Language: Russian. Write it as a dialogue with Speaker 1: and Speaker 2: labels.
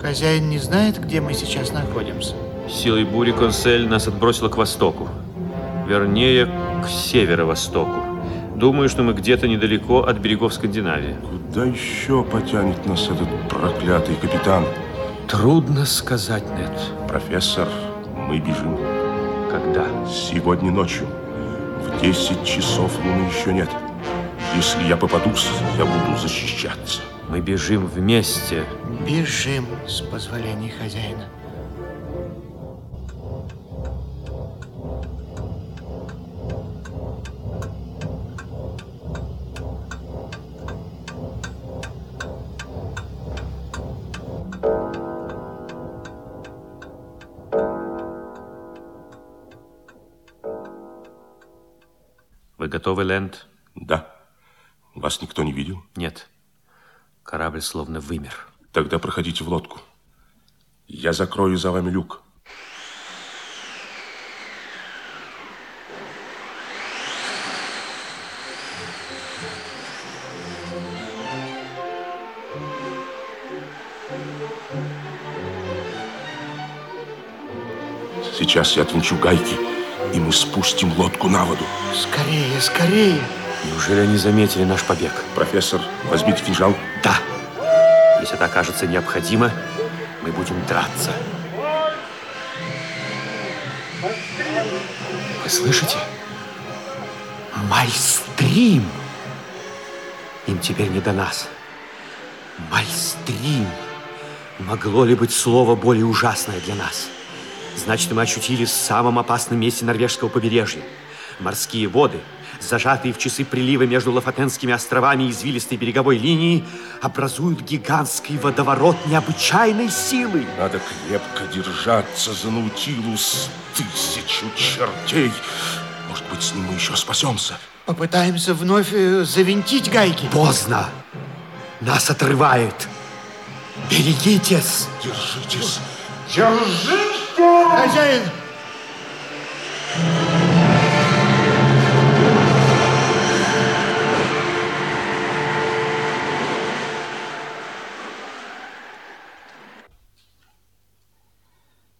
Speaker 1: Хозяин не знает, где мы сейчас находимся?
Speaker 2: Силой бури Консель нас отбросило к востоку. Вернее, к северо-востоку. Думаю, что мы где-то недалеко от берегов Скандинавии.
Speaker 3: Куда еще потянет нас этот проклятый капитан?
Speaker 2: Трудно сказать, Нед.
Speaker 3: Профессор, мы бежим.
Speaker 2: Когда?
Speaker 3: Сегодня ночью. В 10 часов луны еще нет. Если я попадусь, я буду защищаться.
Speaker 2: Мы бежим вместе.
Speaker 1: Бежим, с позволения хозяина.
Speaker 2: Вы готовы, Лэнд?
Speaker 3: Да. Вас никто не видел?
Speaker 2: Нет. Корабль словно вымер.
Speaker 3: Тогда проходите в лодку. Я закрою за вами люк. Сейчас я отвинчу гайки, и мы спустим лодку на воду.
Speaker 1: Скорее, скорее.
Speaker 2: Неужели они заметили наш побег?
Speaker 3: Профессор, возьмите кинжал.
Speaker 2: Да. Если это окажется необходимо, мы будем драться. Вы слышите? Мальстрим! Им теперь не до нас. Мальстрим! Могло ли быть слово более ужасное для нас? Значит, мы очутились в самом опасном месте норвежского побережья. Морские воды, зажатые в часы прилива между Лафатенскими островами и извилистой береговой линией, образуют гигантский водоворот необычайной силы.
Speaker 3: Надо крепко держаться за Наутилус тысячу чертей. Может быть, с ним мы еще спасемся.
Speaker 1: Попытаемся вновь э, завинтить гайки.
Speaker 2: Поздно. Нас отрывает. Берегитесь.
Speaker 3: Держитесь.
Speaker 1: Хозяин!